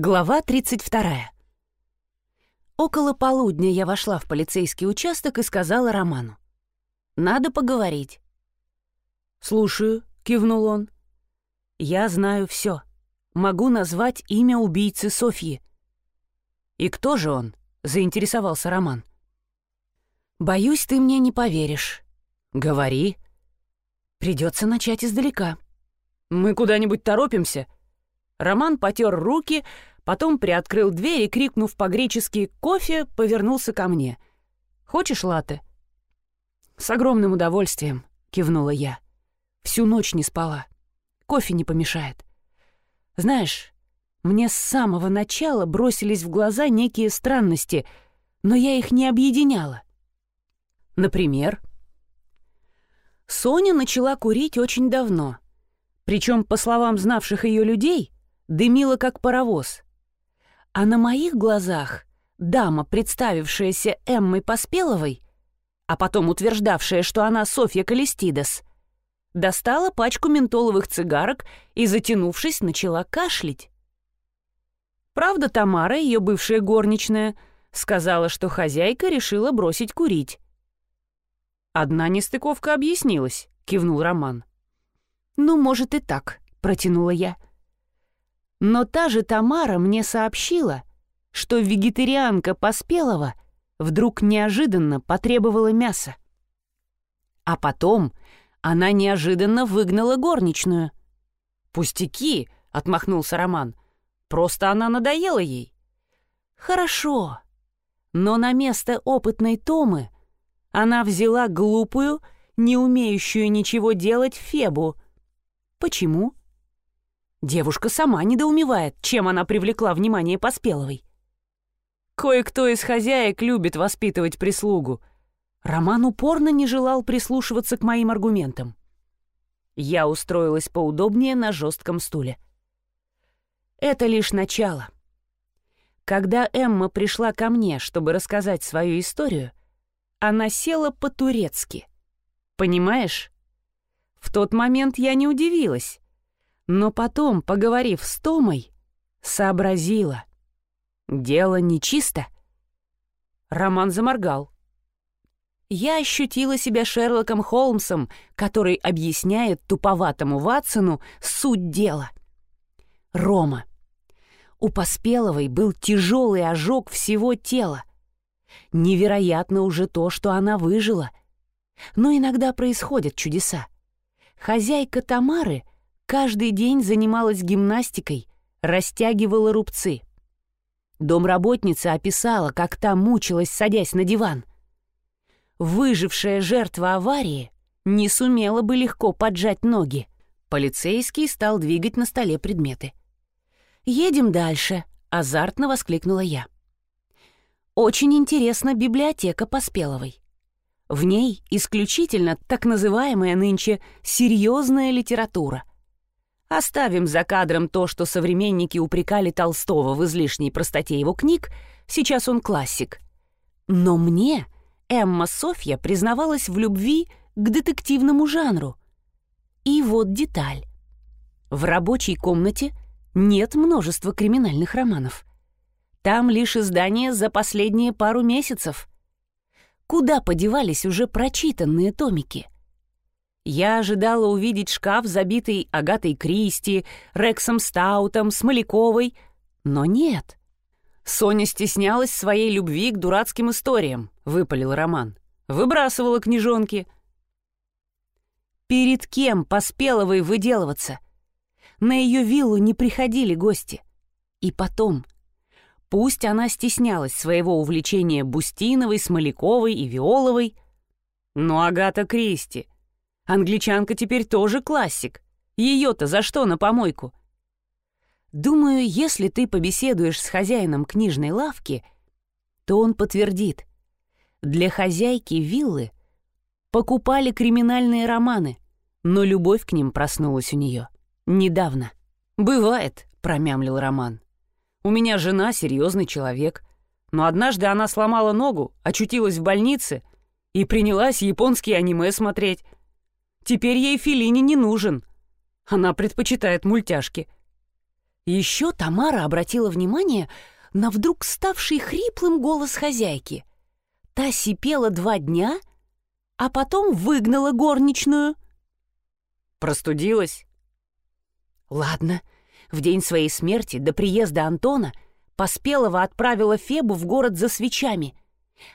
Глава 32. Около полудня я вошла в полицейский участок и сказала Роману. «Надо поговорить». «Слушаю», — кивнул он. «Я знаю все. Могу назвать имя убийцы Софьи». «И кто же он?» — заинтересовался Роман. «Боюсь, ты мне не поверишь». «Говори». «Придется начать издалека». «Мы куда-нибудь торопимся?» Роман потер руки, потом приоткрыл дверь и, крикнув по-гречески «кофе», повернулся ко мне. «Хочешь латте?» «С огромным удовольствием», — кивнула я. «Всю ночь не спала. Кофе не помешает. Знаешь, мне с самого начала бросились в глаза некие странности, но я их не объединяла. Например, Соня начала курить очень давно. Причем, по словам знавших ее людей, дымила как паровоз. А на моих глазах дама, представившаяся Эммой Поспеловой, а потом утверждавшая, что она Софья Калистидес, достала пачку ментоловых цигарок и, затянувшись, начала кашлять. Правда, Тамара, ее бывшая горничная, сказала, что хозяйка решила бросить курить. «Одна нестыковка объяснилась», — кивнул Роман. «Ну, может, и так», — протянула я. Но та же Тамара мне сообщила, что вегетарианка Поспелова вдруг неожиданно потребовала мяса. А потом она неожиданно выгнала горничную. «Пустяки!» — отмахнулся Роман. «Просто она надоела ей». «Хорошо. Но на место опытной Томы она взяла глупую, не умеющую ничего делать Фебу. Почему?» Девушка сама недоумевает, чем она привлекла внимание Поспеловой. Кое-кто из хозяек любит воспитывать прислугу. Роман упорно не желал прислушиваться к моим аргументам. Я устроилась поудобнее на жестком стуле. Это лишь начало. Когда Эмма пришла ко мне, чтобы рассказать свою историю, она села по-турецки. Понимаешь? В тот момент я не удивилась. Но потом, поговорив с Томой, сообразила. Дело нечисто. Роман заморгал. Я ощутила себя Шерлоком Холмсом, который объясняет туповатому Ватсону суть дела. Рома. У Поспеловой был тяжелый ожог всего тела. Невероятно уже то, что она выжила. Но иногда происходят чудеса. Хозяйка Тамары — Каждый день занималась гимнастикой, растягивала рубцы. Домработница описала, как та мучилась, садясь на диван. Выжившая жертва аварии не сумела бы легко поджать ноги. Полицейский стал двигать на столе предметы. «Едем дальше», — азартно воскликнула я. «Очень интересна библиотека Поспеловой. В ней исключительно так называемая нынче серьезная литература. Оставим за кадром то, что современники упрекали Толстого в излишней простоте его книг, сейчас он классик. Но мне Эмма Софья признавалась в любви к детективному жанру. И вот деталь. В рабочей комнате нет множества криминальных романов. Там лишь издания за последние пару месяцев. Куда подевались уже прочитанные томики — я ожидала увидеть шкаф, забитый Агатой Кристи, Рексом Стаутом, Смоляковой, но нет. Соня стеснялась своей любви к дурацким историям, выпалил Роман. Выбрасывала книжонки. Перед кем Поспеловой выделываться? На ее виллу не приходили гости. И потом, пусть она стеснялась своего увлечения Бустиновой, Смоляковой и Виоловой, но Агата Кристи — Англичанка теперь тоже классик. Ее-то за что на помойку? Думаю, если ты побеседуешь с хозяином книжной лавки, то он подтвердит. Для хозяйки виллы покупали криминальные романы, но любовь к ним проснулась у нее недавно. «Бывает», — промямлил Роман. «У меня жена серьезный человек, но однажды она сломала ногу, очутилась в больнице и принялась японские аниме смотреть. Теперь ей Филини не нужен. Она предпочитает мультяшки. Еще Тамара обратила внимание на вдруг ставший хриплым голос хозяйки. Та сипела два дня, а потом выгнала горничную. Простудилась? Ладно, в день своей смерти до приезда Антона Поспелова отправила Фебу в город за свечами.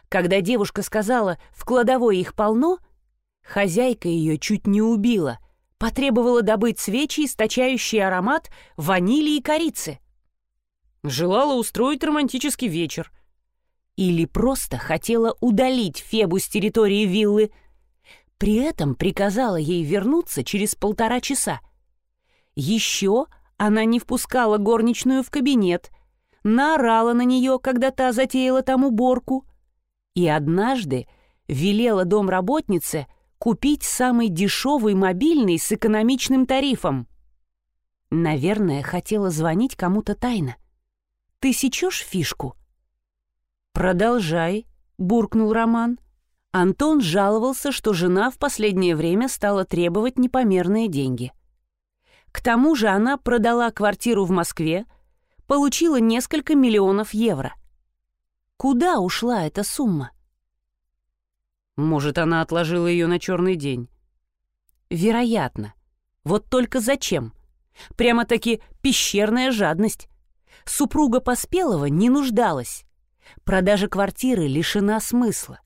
Когда девушка сказала «в кладовой их полно», хозяйка ее чуть не убила, потребовала добыть свечи, источающие аромат ванили и корицы. Желала устроить романтический вечер. Или просто хотела удалить Фебу с территории виллы. При этом приказала ей вернуться через полтора часа. Еще она не впускала горничную в кабинет, наорала на нее, когда та затеяла там уборку, и однажды велела домработнице купить самый дешевый мобильный с экономичным тарифом. Наверное, хотела звонить кому-то тайно. «Ты сечешь фишку?» «Продолжай», — буркнул Роман. Антон жаловался, что жена в последнее время стала требовать непомерные деньги — к тому же она продала квартиру в Москве, получила несколько миллионов евро. Куда ушла эта сумма? Может, она отложила ее на черный день? Вероятно. Вот только зачем? Прямо-таки пещерная жадность. Супруга Поспелова не нуждалась. Продажа квартиры лишена смысла.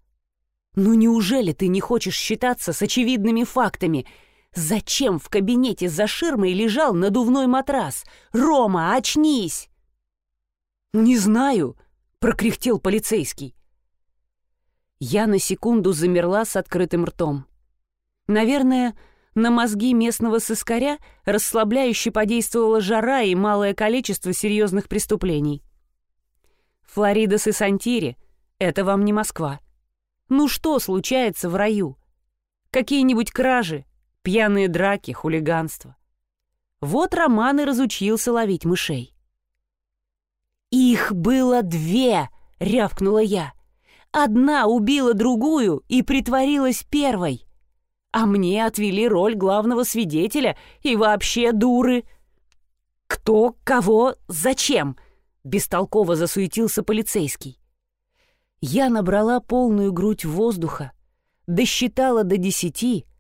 Ну неужели ты не хочешь считаться с очевидными фактами — Зачем в кабинете за ширмой лежал надувной матрас? Рома, очнись!» «Не знаю», — прокряхтел полицейский. Я на секунду замерла с открытым ртом. Наверное, на мозги местного сыскаря расслабляюще подействовала жара и малое количество серьезных преступлений. Флорида и Сантири — это вам не Москва. Ну что случается в раю? Какие-нибудь кражи, пьяные драки, хулиганство. Вот Роман и разучился ловить мышей. «Их было две!» — рявкнула я. «Одна убила другую и притворилась первой. А мне отвели роль главного свидетеля и вообще дуры». «Кто, кого, зачем?» — бестолково засуетился полицейский. Я набрала полную грудь воздуха, досчитала до десяти —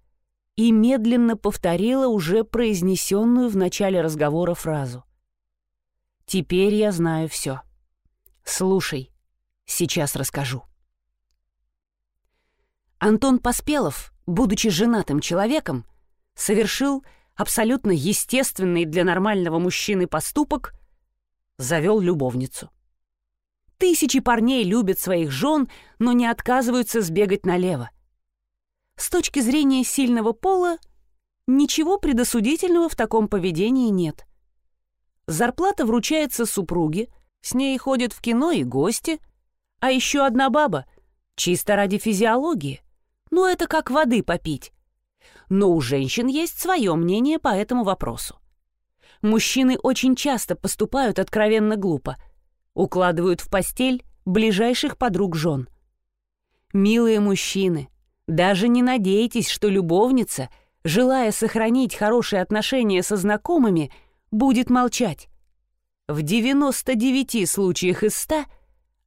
и медленно повторила уже произнесенную в начале разговора фразу. «Теперь я знаю все. Слушай, сейчас расскажу». Антон Поспелов, будучи женатым человеком, совершил абсолютно естественный для нормального мужчины поступок — завел любовницу. Тысячи парней любят своих жен, но не отказываются сбегать налево. С точки зрения сильного пола, ничего предосудительного в таком поведении нет. Зарплата вручается супруге, с ней ходят в кино и гости, а еще одна баба, чисто ради физиологии. Ну, это как воды попить. Но у женщин есть свое мнение по этому вопросу. Мужчины очень часто поступают откровенно глупо. Укладывают в постель ближайших подруг жен. Милые мужчины, даже не надейтесь, что любовница, желая сохранить хорошие отношения со знакомыми, будет молчать. В 99 случаях из 100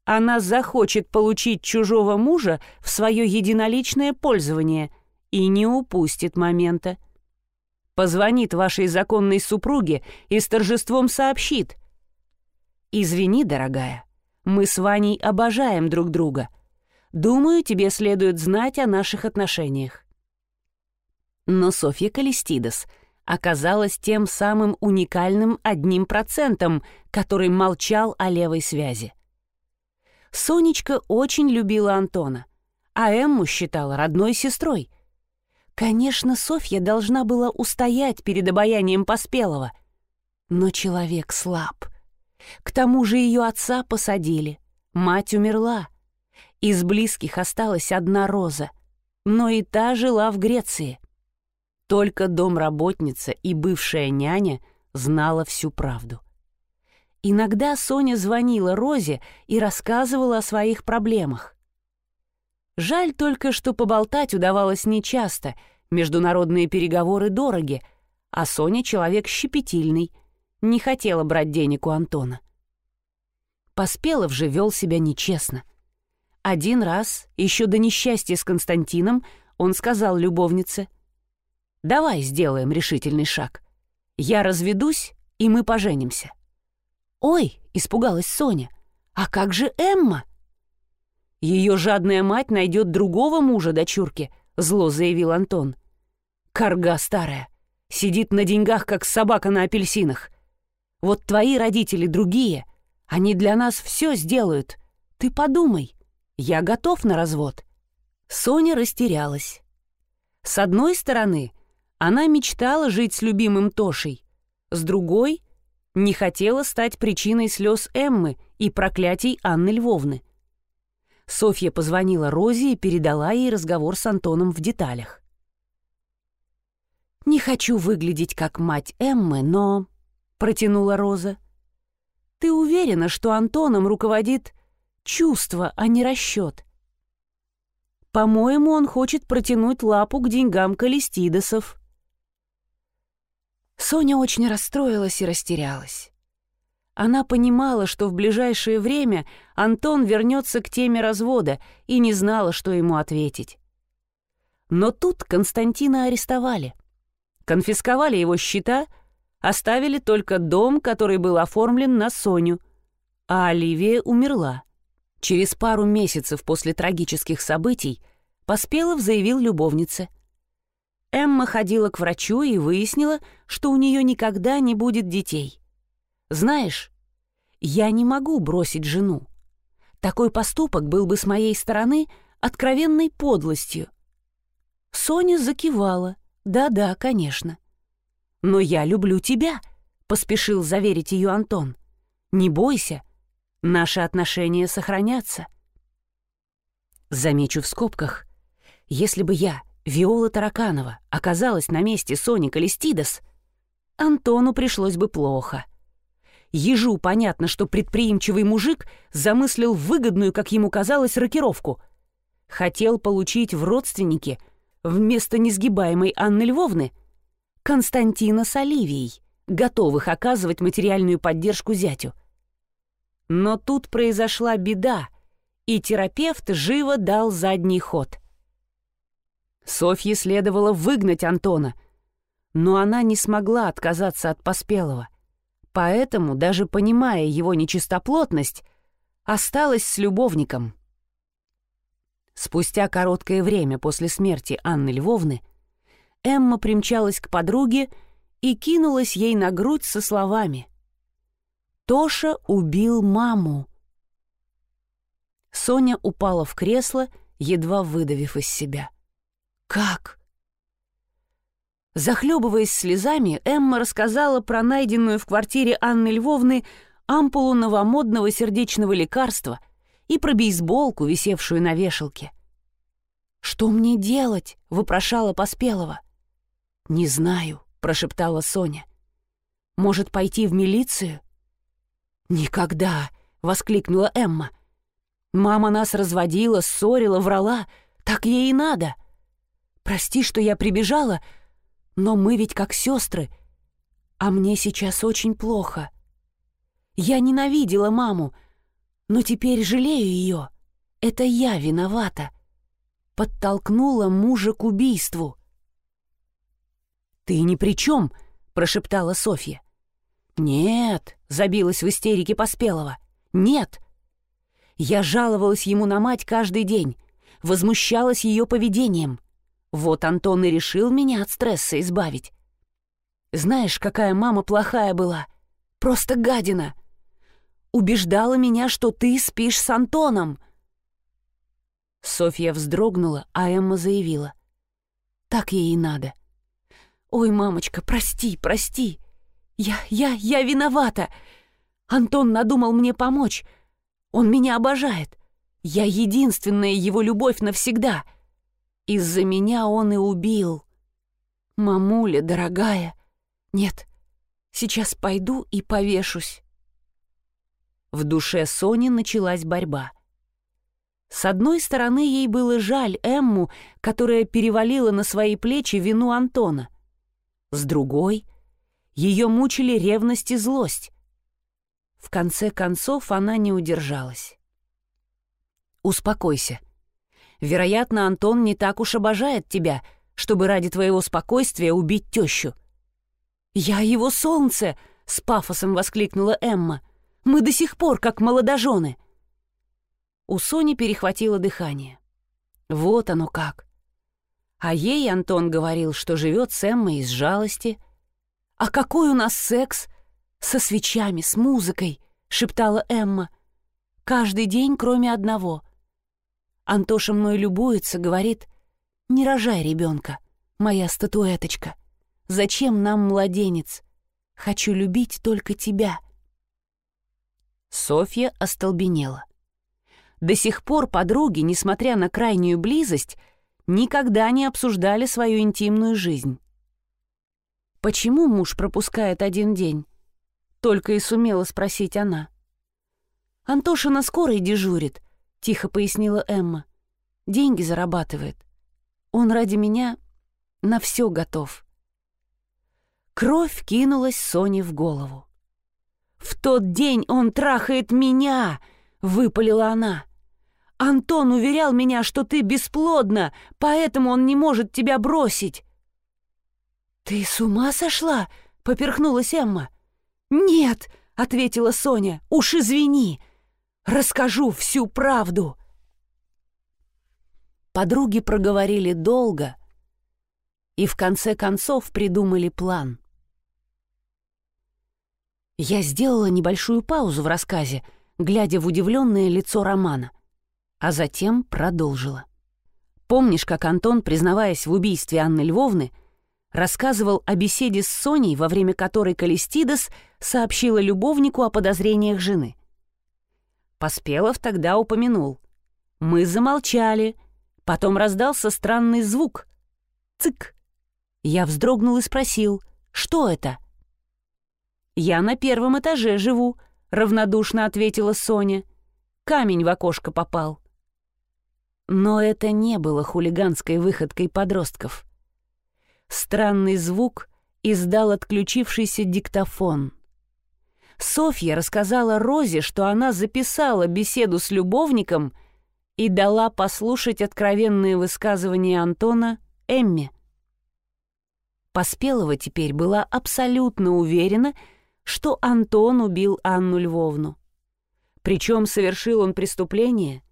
она захочет получить чужого мужа в свое единоличное пользование и не упустит момента. Позвонит вашей законной супруге и с торжеством сообщит. «Извини, дорогая, мы с Ваней обожаем друг друга», Думаю, тебе следует знать о наших отношениях». Но Софья Калистидес оказалась тем самым уникальным одним процентом, который молчал о левой связи. Сонечка очень любила Антона, а Эмму считала родной сестрой. Конечно, Софья должна была устоять перед обаянием Поспелого, но человек слаб. К тому же ее отца посадили, мать умерла — из близких осталась одна Роза, но и та жила в Греции. Только домработница и бывшая няня знала всю правду. Иногда Соня звонила Розе и рассказывала о своих проблемах. Жаль только, что поболтать удавалось нечасто, международные переговоры дороги, а Соня человек щепетильный, не хотела брать денег у Антона. Поспелов же вел себя нечестно. Один раз, еще до несчастья с Константином, он сказал любовнице, «Давай сделаем решительный шаг. Я разведусь, и мы поженимся». «Ой!» — испугалась Соня. «А как же Эмма?» «Ее жадная мать найдет другого мужа дочурки», — зло заявил Антон. «Карга старая. Сидит на деньгах, как собака на апельсинах. Вот твои родители другие. Они для нас все сделают. Ты подумай. Я готов на развод». Соня растерялась. С одной стороны, она мечтала жить с любимым Тошей. С другой — не хотела стать причиной слез Эммы и проклятий Анны Львовны. Софья позвонила Розе и передала ей разговор с Антоном в деталях. «Не хочу выглядеть как мать Эммы, но...» — протянула Роза. «Ты уверена, что Антоном руководит чувство, а не расчет?» «По-моему, он хочет протянуть лапу к деньгам Калистидосов». Соня очень расстроилась и растерялась. Она понимала, что в ближайшее время Антон вернется к теме развода и не знала, что ему ответить. Но тут Константина арестовали. Конфисковали его счета, оставили только дом, который был оформлен на Соню, а Оливия умерла. Через пару месяцев после трагических событий Поспелов заявил любовнице — Эмма ходила к врачу и выяснила, что у нее никогда не будет детей. «Знаешь, я не могу бросить жену. Такой поступок был бы с моей стороны откровенной подлостью». Соня закивала. «Да-да, конечно». «Но я люблю тебя», — поспешил заверить ее Антон. «Не бойся, наши отношения сохранятся». Замечу в скобках, если бы я Виола Тараканова оказалась на месте Сони Калистидас, Антону пришлось бы плохо. Ежу понятно, что предприимчивый мужик замыслил выгодную, как ему казалось, рокировку. Хотел получить в родственники вместо несгибаемой Анны Львовны Константина с Оливией, готовых оказывать материальную поддержку зятю. Но тут произошла беда, и терапевт живо дал задний ход. Софье следовало выгнать Антона, но она не смогла отказаться от Поспелого. Поэтому, даже понимая его нечистоплотность, осталась с любовником. Спустя короткое время после смерти Анны Львовны Эмма примчалась к подруге и кинулась ей на грудь со словами «Тоша убил маму». Соня упала в кресло, едва выдавив из себя — «Как?» Захлебываясь слезами, Эмма рассказала про найденную в квартире Анны Львовны ампулу новомодного сердечного лекарства и про бейсболку, висевшую на вешалке. «Что мне делать?» — вопрошала Поспелова. «Не знаю», — прошептала Соня. «Может, пойти в милицию?» «Никогда!» — воскликнула Эмма. «Мама нас разводила, ссорила, врала. Так ей и надо. Прости, что я прибежала, но мы ведь как сестры, а мне сейчас очень плохо. Я ненавидела маму, но теперь жалею ее. Это я виновата. Подтолкнула мужа к убийству. «Ты ни при чем», — прошептала Софья. «Нет», — забилась в истерике Поспелова. «Нет». Я жаловалась ему на мать каждый день, возмущалась ее поведением — вот Антон и решил меня от стресса избавить. Знаешь, какая мама плохая была? Просто гадина. Убеждала меня, что ты спишь с Антоном. Софья вздрогнула, а Эмма заявила. Так ей и надо. Ой, мамочка, прости, прости. Я, я, я виновата. Антон надумал мне помочь. Он меня обожает. Я единственная его любовь навсегда — из-за меня он и убил. Мамуля, дорогая. Нет, сейчас пойду и повешусь. В душе Сони началась борьба. С одной стороны, ей было жаль Эмму, которая перевалила на свои плечи вину Антона. С другой, Ее мучили ревность и злость. В конце концов она не удержалась. «Успокойся. Вероятно, Антон не так уж обожает тебя, чтобы ради твоего спокойствия убить тещу». «Я его солнце!» — с пафосом воскликнула Эмма. «Мы до сих пор как молодожены». У Сони перехватило дыхание. Вот оно как. А ей Антон говорил, что живет с Эммой из жалости. «А какой у нас секс? Со свечами, с музыкой!» — шептала Эмма. «Каждый день, кроме одного. Антоша мной любуется, говорит, «Не рожай ребенка, моя статуэточка. Зачем нам младенец? Хочу любить только тебя». Софья остолбенела. До сих пор подруги, несмотря на крайнюю близость, никогда не обсуждали свою интимную жизнь. «Почему муж пропускает один день?» Только и сумела спросить она. «Антоша на скорой дежурит», — тихо пояснила Эмма. «Деньги зарабатывает. Он ради меня на все готов». Кровь кинулась Соне в голову. «В тот день он трахает меня!» — выпалила она. «Антон уверял меня, что ты бесплодна, поэтому он не может тебя бросить». «Ты с ума сошла?» — поперхнулась Эмма. «Нет!» — ответила Соня. «Уж извини! Расскажу всю правду!» Подруги проговорили долго и в конце концов придумали план. Я сделала небольшую паузу в рассказе, глядя в удивленное лицо Романа, а затем продолжила. Помнишь, как Антон, признаваясь в убийстве Анны Львовны, рассказывал о беседе с Соней, во время которой Калистидас сообщила любовнику о подозрениях жены? Поспелов тогда упомянул. Мы замолчали, потом раздался странный звук. Цык. Я вздрогнул и спросил, что это? «Я на первом этаже живу», — равнодушно ответила Соня. «Камень в окошко попал». Но это не было хулиганской выходкой подростков. Странный звук издал отключившийся диктофон — Софья рассказала Розе, что она записала беседу с любовником и дала послушать откровенные высказывания Антона Эмме. Поспелова теперь была абсолютно уверена, что Антон убил Анну Львовну. Причем совершил он преступление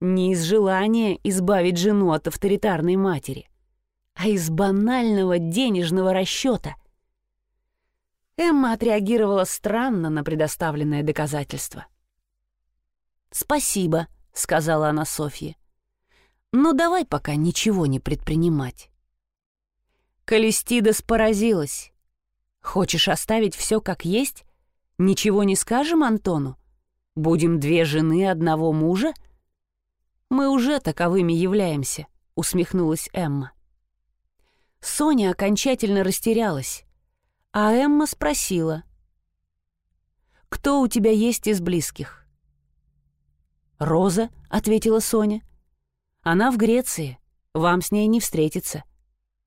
не из желания избавить жену от авторитарной матери, а из банального денежного расчета — Эмма отреагировала странно на предоставленное доказательство. «Спасибо», — сказала она Софье. «Но давай пока ничего не предпринимать». Калистидас поразилась. «Хочешь оставить все как есть? Ничего не скажем Антону? Будем две жены одного мужа?» «Мы уже таковыми являемся», — усмехнулась Эмма. Соня окончательно растерялась. А Эмма спросила. «Кто у тебя есть из близких?» «Роза», — ответила Соня. «Она в Греции. Вам с ней не встретиться».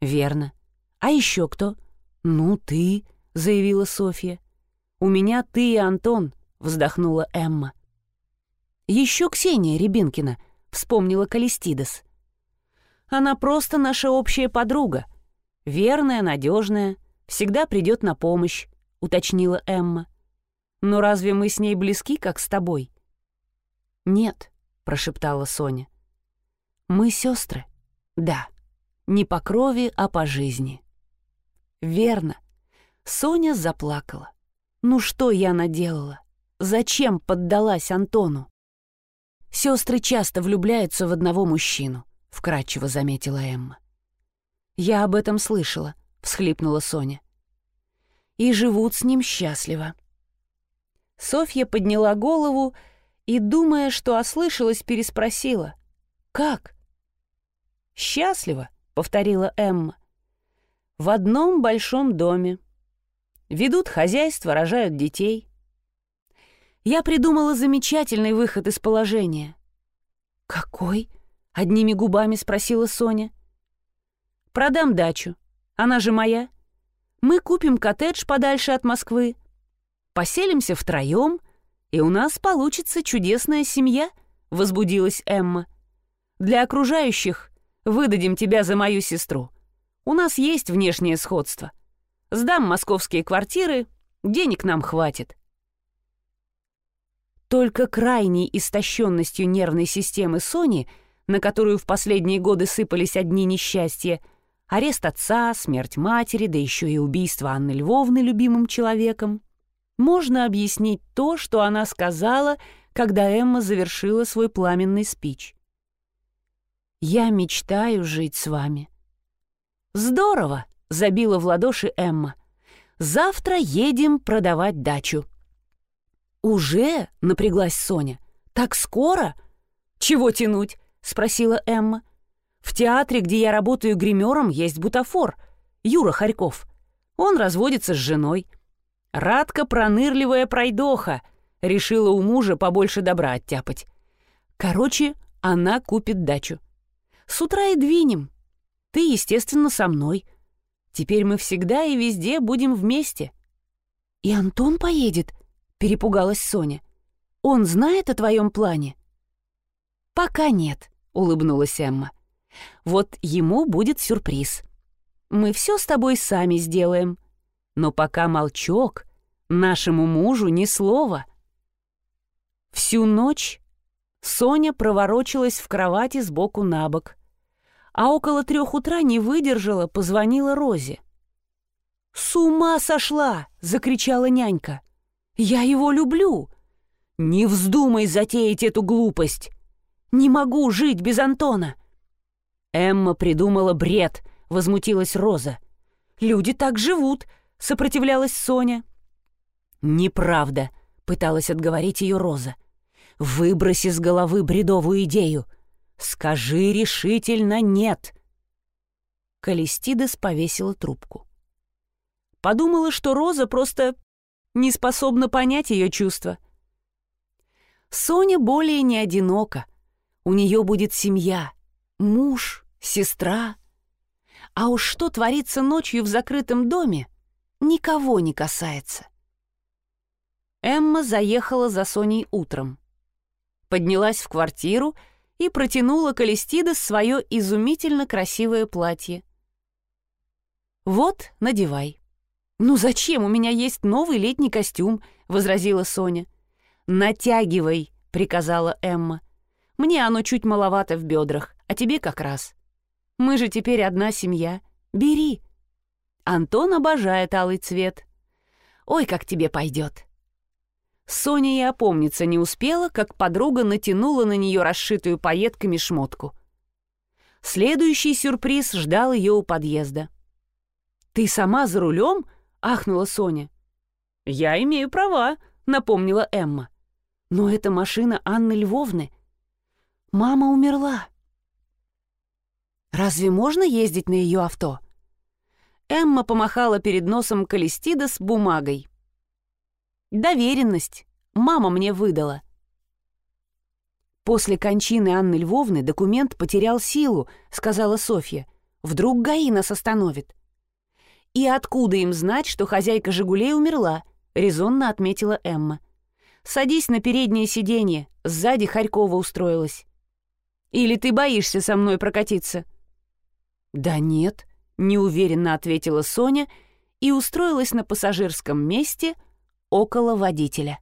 «Верно. А еще кто?» «Ну, ты», — заявила Софья. «У меня ты и Антон», — вздохнула Эмма. «Еще Ксения Рябинкина», — вспомнила Калистидас. «Она просто наша общая подруга. Верная, надежная, всегда придет на помощь», — уточнила Эмма. «Но разве мы с ней близки, как с тобой?» «Нет», — прошептала Соня. «Мы сестры. Да. Не по крови, а по жизни». «Верно». Соня заплакала. «Ну что я наделала? Зачем поддалась Антону?» «Сестры часто влюбляются в одного мужчину», — вкратчиво заметила Эмма. «Я об этом слышала. — всхлипнула Соня. «И живут с ним счастливо». Софья подняла голову и, думая, что ослышалась, переспросила. «Как?» «Счастливо», — повторила Эмма. «В одном большом доме. Ведут хозяйство, рожают детей. Я придумала замечательный выход из положения». «Какой?» — одними губами спросила Соня. «Продам дачу. Она же моя. Мы купим коттедж подальше от Москвы, поселимся втроем, и у нас получится чудесная семья», — возбудилась Эмма. «Для окружающих выдадим тебя за мою сестру. У нас есть внешнее сходство. Сдам московские квартиры, денег нам хватит». Только крайней истощенностью нервной системы Сони, на которую в последние годы сыпались одни несчастья, арест отца, смерть матери, да еще и убийство Анны Львовны любимым человеком, можно объяснить то, что она сказала, когда Эмма завершила свой пламенный спич. «Я мечтаю жить с вами». «Здорово!» — забила в ладоши Эмма. «Завтра едем продавать дачу». «Уже?» — напряглась Соня. «Так скоро?» «Чего тянуть?» — спросила Эмма. «В театре, где я работаю гримером, есть бутафор. Юра Харьков. Он разводится с женой. Радка пронырливая пройдоха. Решила у мужа побольше добра оттяпать. Короче, она купит дачу. С утра и двинем. Ты, естественно, со мной. Теперь мы всегда и везде будем вместе». «И Антон поедет?» перепугалась Соня. «Он знает о твоем плане?» «Пока нет», — улыбнулась Эмма. «Вот ему будет сюрприз. Мы все с тобой сами сделаем. Но пока молчок, нашему мужу ни слова». Всю ночь Соня проворочилась в кровати сбоку на бок, а около трех утра не выдержала, позвонила Розе. «С ума сошла!» — закричала нянька. Я его люблю. Не вздумай затеять эту глупость. Не могу жить без Антона. Эмма придумала бред, возмутилась Роза. Люди так живут, сопротивлялась Соня. Неправда, пыталась отговорить ее Роза. Выброси с головы бредовую идею. Скажи решительно «нет». Калистидес повесила трубку. Подумала, что Роза просто не способна понять ее чувства. Соня более не одинока. У нее будет семья, муж, сестра. А уж что творится ночью в закрытом доме, никого не касается. Эмма заехала за Соней утром. Поднялась в квартиру и протянула Калистидас свое изумительно красивое платье. «Вот, надевай». «Ну зачем? У меня есть новый летний костюм», — возразила Соня. «Натягивай», — приказала Эмма. «Мне оно чуть маловато в бедрах, а тебе как раз. Мы же теперь одна семья. Бери». Антон обожает алый цвет. «Ой, как тебе пойдет». Соня и опомниться не успела, как подруга натянула на нее расшитую пайетками шмотку. Следующий сюрприз ждал ее у подъезда. «Ты сама за рулем?» — ахнула Соня. «Я имею права», — напомнила Эмма. «Но это машина Анны Львовны. Мама умерла». «Разве можно ездить на ее авто?» Эмма помахала перед носом Калистида с бумагой. «Доверенность. Мама мне выдала». «После кончины Анны Львовны документ потерял силу», — сказала Софья. «Вдруг ГАИ нас остановит». «И откуда им знать, что хозяйка «Жигулей» умерла?» — резонно отметила Эмма. «Садись на переднее сиденье, сзади Харькова устроилась». «Или ты боишься со мной прокатиться?» «Да нет», — неуверенно ответила Соня и устроилась на пассажирском месте около водителя.